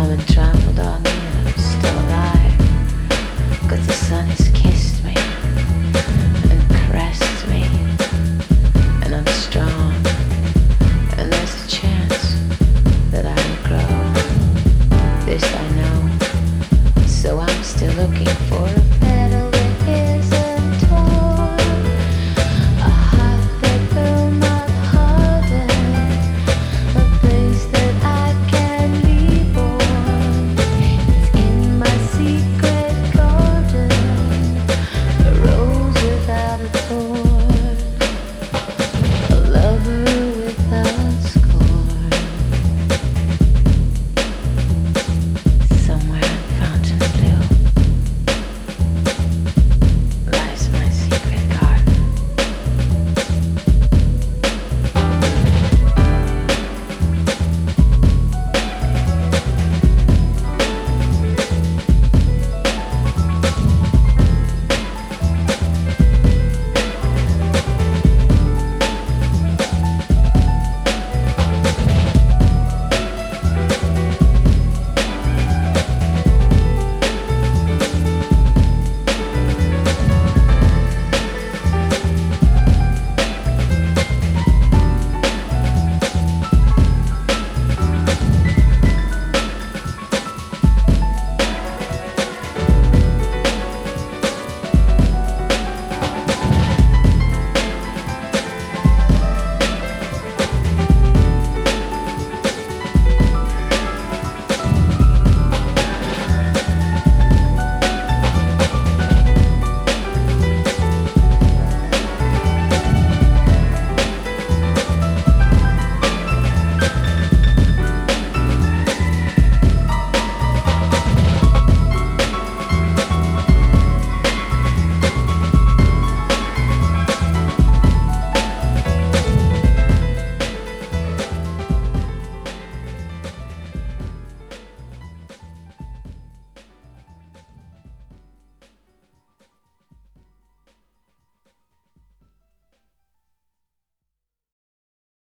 haven't traveled on yet, I'm still alive. Cause the sun is kissing.